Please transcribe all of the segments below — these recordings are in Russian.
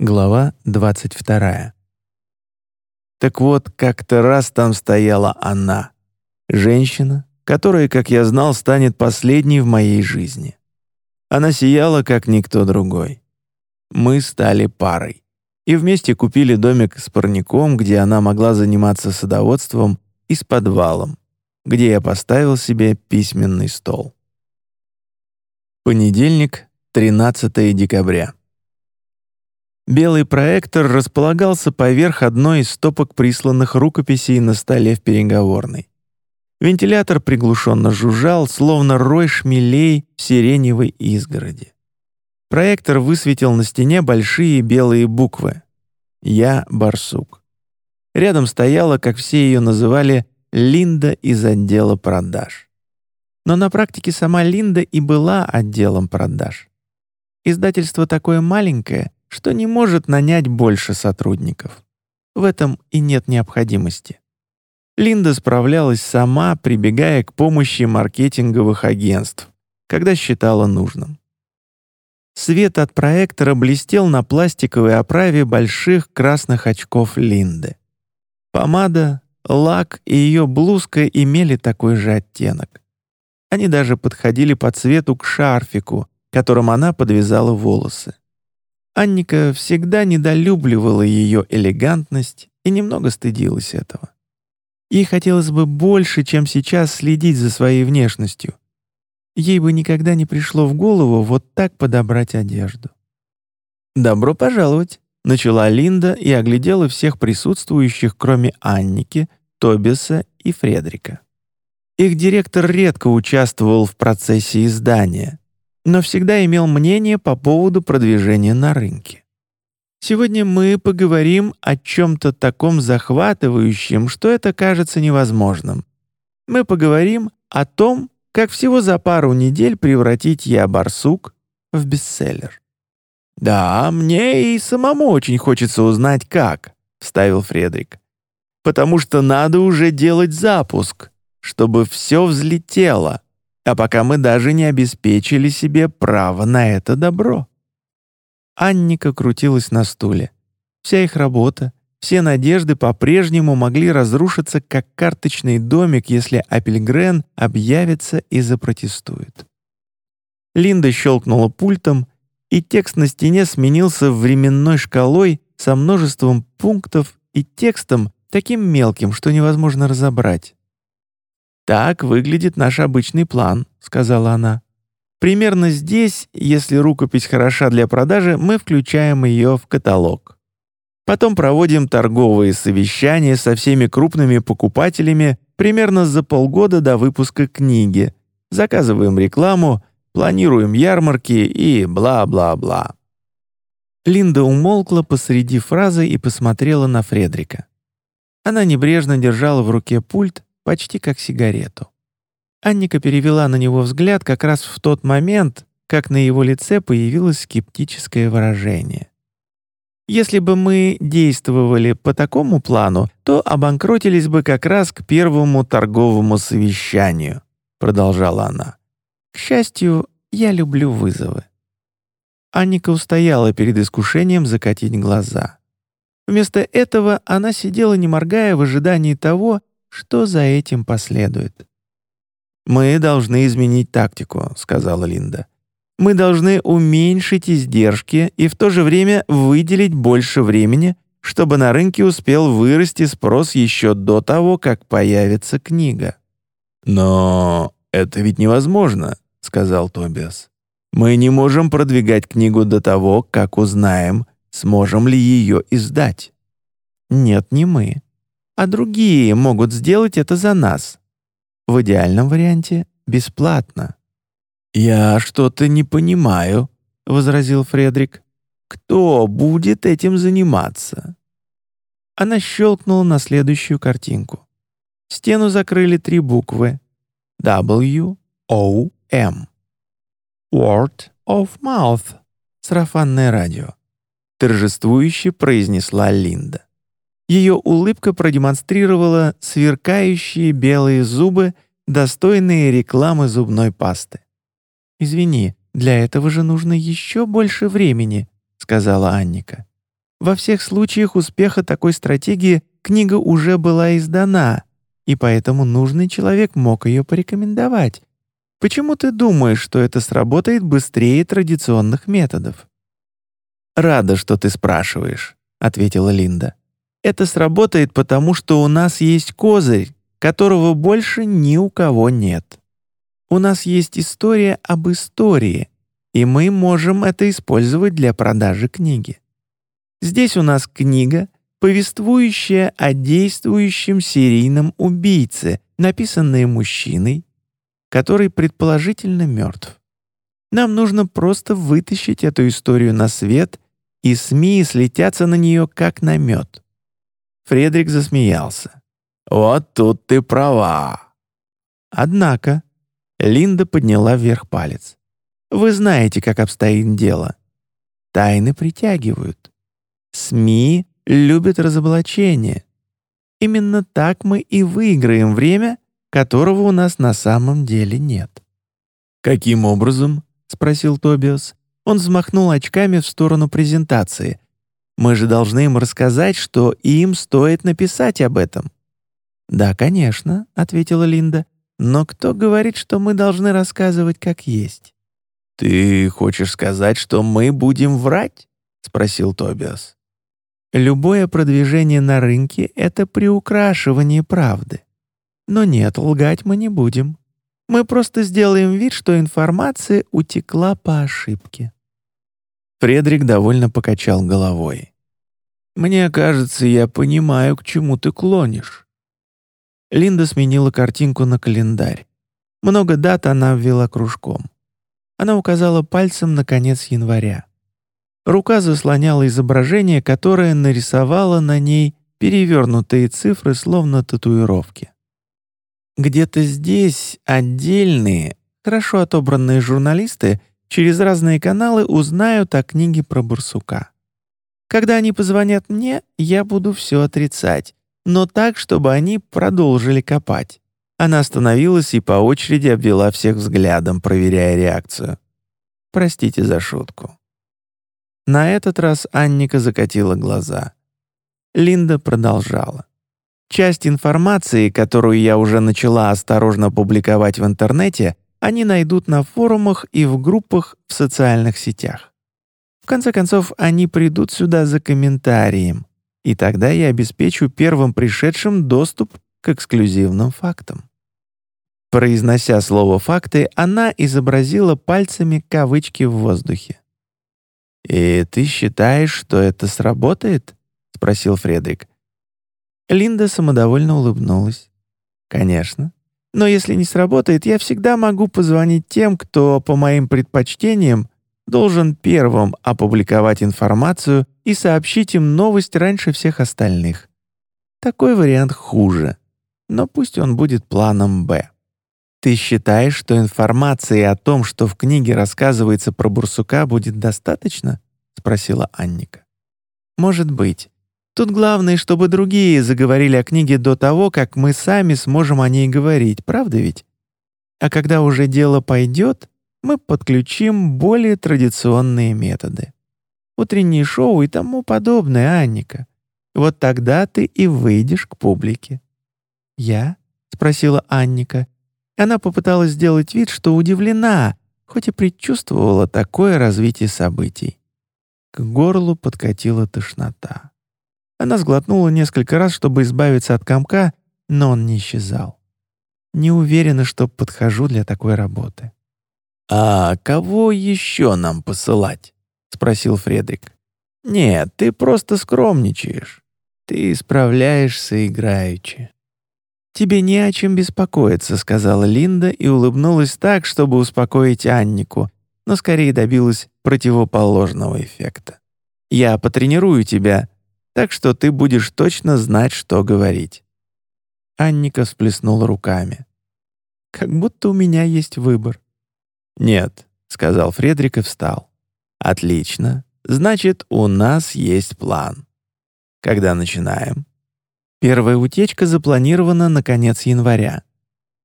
Глава 22. Так вот, как-то раз там стояла она, женщина, которая, как я знал, станет последней в моей жизни. Она сияла, как никто другой. Мы стали парой. И вместе купили домик с парником, где она могла заниматься садоводством, и с подвалом, где я поставил себе письменный стол. Понедельник, 13 декабря. Белый проектор располагался поверх одной из стопок присланных рукописей на столе в переговорной. Вентилятор приглушенно жужжал, словно рой шмелей в сиреневой изгороди. Проектор высветил на стене большие белые буквы. «Я барсук». Рядом стояла, как все ее называли, Линда из отдела продаж. Но на практике сама Линда и была отделом продаж. Издательство такое маленькое, что не может нанять больше сотрудников. В этом и нет необходимости. Линда справлялась сама, прибегая к помощи маркетинговых агентств, когда считала нужным. Свет от проектора блестел на пластиковой оправе больших красных очков Линды. Помада, лак и ее блузка имели такой же оттенок. Они даже подходили по цвету к шарфику, которым она подвязала волосы. Анника всегда недолюбливала ее элегантность и немного стыдилась этого. Ей хотелось бы больше, чем сейчас следить за своей внешностью. Ей бы никогда не пришло в голову вот так подобрать одежду. «Добро пожаловать», — начала Линда и оглядела всех присутствующих, кроме Анники, Тобиса и Фредрика. Их директор редко участвовал в процессе издания, но всегда имел мнение по поводу продвижения на рынке. Сегодня мы поговорим о чем-то таком захватывающем, что это кажется невозможным. Мы поговорим о том, как всего за пару недель превратить «Я барсук» в бестселлер. «Да, мне и самому очень хочется узнать, как», — вставил Фредрик. «Потому что надо уже делать запуск, чтобы все взлетело, а пока мы даже не обеспечили себе право на это добро». Анника крутилась на стуле. Вся их работа, все надежды по-прежнему могли разрушиться, как карточный домик, если Апельгрен объявится и запротестует. Линда щелкнула пультом, и текст на стене сменился временной шкалой со множеством пунктов и текстом таким мелким, что невозможно разобрать. «Так выглядит наш обычный план», — сказала она. «Примерно здесь, если рукопись хороша для продажи, мы включаем ее в каталог. Потом проводим торговые совещания со всеми крупными покупателями примерно за полгода до выпуска книги, заказываем рекламу, планируем ярмарки и бла-бла-бла». Линда умолкла посреди фразы и посмотрела на Фредрика. Она небрежно держала в руке пульт, почти как сигарету. Анника перевела на него взгляд как раз в тот момент, как на его лице появилось скептическое выражение. Если бы мы действовали по такому плану, то обанкротились бы как раз к первому торговому совещанию, продолжала она. К счастью, я люблю вызовы. Анника устояла перед искушением закатить глаза. Вместо этого она сидела, не моргая, в ожидании того, что за этим последует. «Мы должны изменить тактику», — сказала Линда. «Мы должны уменьшить издержки и в то же время выделить больше времени, чтобы на рынке успел вырасти спрос еще до того, как появится книга». «Но это ведь невозможно», — сказал Тобиас. «Мы не можем продвигать книгу до того, как узнаем, сможем ли ее издать». «Нет, не мы а другие могут сделать это за нас. В идеальном варианте — бесплатно». «Я что-то не понимаю», — возразил Фредрик. «Кто будет этим заниматься?» Она щелкнула на следующую картинку. Стену закрыли три буквы W, O, M. Word of Mouth. Сарафанное радио. Торжествующе произнесла Линда. Ее улыбка продемонстрировала сверкающие белые зубы, достойные рекламы зубной пасты. «Извини, для этого же нужно еще больше времени», — сказала Анника. Во всех случаях успеха такой стратегии книга уже была издана, и поэтому нужный человек мог ее порекомендовать. Почему ты думаешь, что это сработает быстрее традиционных методов? «Рада, что ты спрашиваешь», — ответила Линда. «Это сработает, потому что у нас есть козырь, которого больше ни у кого нет. У нас есть история об истории, и мы можем это использовать для продажи книги. Здесь у нас книга, повествующая о действующем серийном убийце, написанная мужчиной, который предположительно мертв. Нам нужно просто вытащить эту историю на свет, и СМИ слетятся на нее как на мед. Фредерик засмеялся. «Вот тут ты права». Однако Линда подняла вверх палец. «Вы знаете, как обстоит дело. Тайны притягивают. СМИ любят разоблачение. Именно так мы и выиграем время, которого у нас на самом деле нет». «Каким образом?» — спросил Тобиас. Он взмахнул очками в сторону презентации. «Мы же должны им рассказать, что им стоит написать об этом». «Да, конечно», — ответила Линда. «Но кто говорит, что мы должны рассказывать как есть?» «Ты хочешь сказать, что мы будем врать?» — спросил Тобиас. «Любое продвижение на рынке — это приукрашивание правды. Но нет, лгать мы не будем. Мы просто сделаем вид, что информация утекла по ошибке». Фредерик довольно покачал головой. «Мне кажется, я понимаю, к чему ты клонишь». Линда сменила картинку на календарь. Много дат она ввела кружком. Она указала пальцем на конец января. Рука заслоняла изображение, которое нарисовало на ней перевернутые цифры, словно татуировки. Где-то здесь отдельные, хорошо отобранные журналисты через разные каналы узнают о книге про барсука. Когда они позвонят мне, я буду все отрицать, но так, чтобы они продолжили копать. Она остановилась и по очереди обвела всех взглядом, проверяя реакцию. Простите за шутку. На этот раз Анника закатила глаза. Линда продолжала. Часть информации, которую я уже начала осторожно публиковать в интернете, они найдут на форумах и в группах в социальных сетях. Конце концов, они придут сюда за комментарием, и тогда я обеспечу первым пришедшим доступ к эксклюзивным фактам. Произнося слово «факты», она изобразила пальцами кавычки в воздухе. «И ты считаешь, что это сработает?» — спросил Фредерик. Линда самодовольно улыбнулась. «Конечно. Но если не сработает, я всегда могу позвонить тем, кто, по моим предпочтениям, должен первым опубликовать информацию и сообщить им новость раньше всех остальных. Такой вариант хуже, но пусть он будет планом «Б». «Ты считаешь, что информации о том, что в книге рассказывается про Бурсука, будет достаточно?» — спросила Анника. «Может быть. Тут главное, чтобы другие заговорили о книге до того, как мы сами сможем о ней говорить, правда ведь? А когда уже дело пойдет, мы подключим более традиционные методы. Утренние шоу и тому подобное, Анника. Вот тогда ты и выйдешь к публике». «Я?» — спросила Анника. Она попыталась сделать вид, что удивлена, хоть и предчувствовала такое развитие событий. К горлу подкатила тошнота. Она сглотнула несколько раз, чтобы избавиться от комка, но он не исчезал. Не уверена, что подхожу для такой работы. «А кого еще нам посылать?» — спросил Фредрик. «Нет, ты просто скромничаешь. Ты справляешься играючи». «Тебе не о чем беспокоиться», — сказала Линда и улыбнулась так, чтобы успокоить Аннику, но скорее добилась противоположного эффекта. «Я потренирую тебя, так что ты будешь точно знать, что говорить». Анника всплеснула руками. «Как будто у меня есть выбор». «Нет», — сказал Фредрик и встал. «Отлично. Значит, у нас есть план. Когда начинаем?» Первая утечка запланирована на конец января.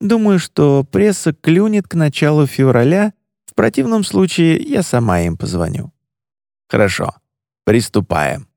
Думаю, что пресса клюнет к началу февраля, в противном случае я сама им позвоню. Хорошо, приступаем.